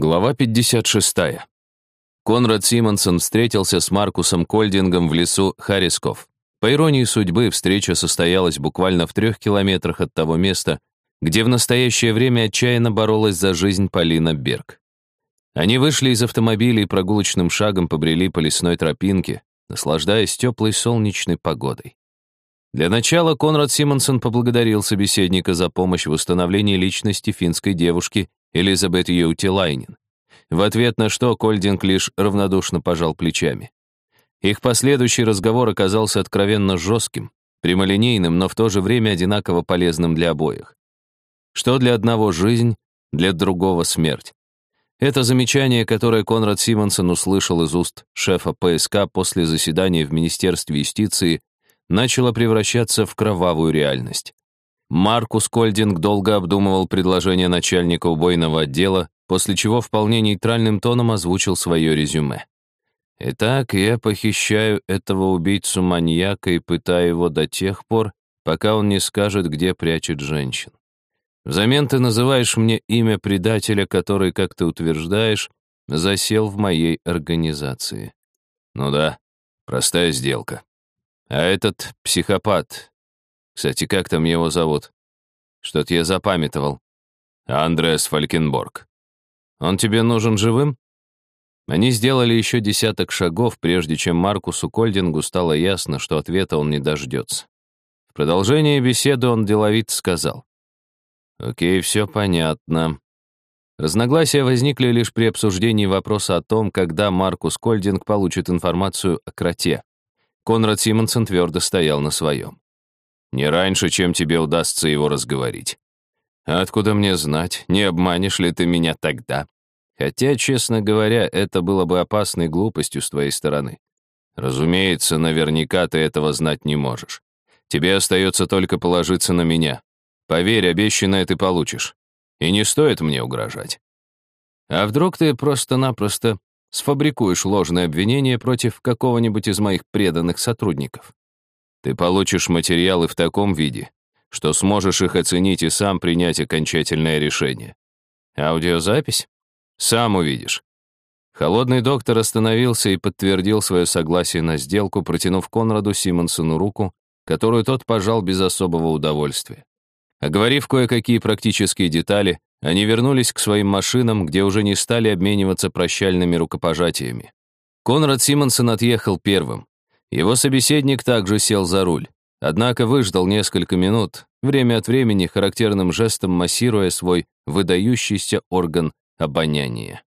Глава 56. Конрад Симонсон встретился с Маркусом Кольдингом в лесу Харисков. По иронии судьбы, встреча состоялась буквально в трех километрах от того места, где в настоящее время отчаянно боролась за жизнь Полина Берг. Они вышли из автомобиля и прогулочным шагом побрели по лесной тропинке, наслаждаясь теплой солнечной погодой. Для начала Конрад Симонсон поблагодарил собеседника за помощь в установлении личности финской девушки Элизабет Ютилайнин. В ответ на что Кольдинг лишь равнодушно пожал плечами. Их последующий разговор оказался откровенно жестким, прямолинейным, но в то же время одинаково полезным для обоих. Что для одного жизнь, для другого смерть. Это замечание, которое Конрад Симонсон услышал из уст шефа ПСК после заседания в Министерстве юстиции, начало превращаться в кровавую реальность. Маркус Кольдинг долго обдумывал предложение начальника убойного отдела, после чего вполне нейтральным тоном озвучил свое резюме. «Итак, я похищаю этого убийцу-маньяка и пытаю его до тех пор, пока он не скажет, где прячет женщин. Взамен ты называешь мне имя предателя, который, как ты утверждаешь, засел в моей организации. Ну да, простая сделка. А этот психопат, кстати, как там его зовут? Что-то я запамятовал. Андреас Фалькенборг. Он тебе нужен живым? Они сделали еще десяток шагов, прежде чем Маркусу Кольдингу стало ясно, что ответа он не дождется. В продолжение беседы он деловит сказал. «Окей, все понятно». Разногласия возникли лишь при обсуждении вопроса о том, когда Маркус Кольдинг получит информацию о кроте. Конрад Симонсон твердо стоял на своем. Не раньше, чем тебе удастся его разговорить. откуда мне знать, не обманешь ли ты меня тогда? Хотя, честно говоря, это было бы опасной глупостью с твоей стороны. Разумеется, наверняка ты этого знать не можешь. Тебе остается только положиться на меня. Поверь, обещанное ты получишь. И не стоит мне угрожать. А вдруг ты просто-напросто сфабрикуешь ложное обвинение против какого-нибудь из моих преданных сотрудников? Ты получишь материалы в таком виде, что сможешь их оценить и сам принять окончательное решение. Аудиозапись? Сам увидишь. Холодный доктор остановился и подтвердил свое согласие на сделку, протянув Конраду Симонсону руку, которую тот пожал без особого удовольствия. Оговорив кое-какие практические детали, они вернулись к своим машинам, где уже не стали обмениваться прощальными рукопожатиями. Конрад Симонсон отъехал первым. Его собеседник также сел за руль, однако выждал несколько минут, время от времени характерным жестом массируя свой выдающийся орган обоняния.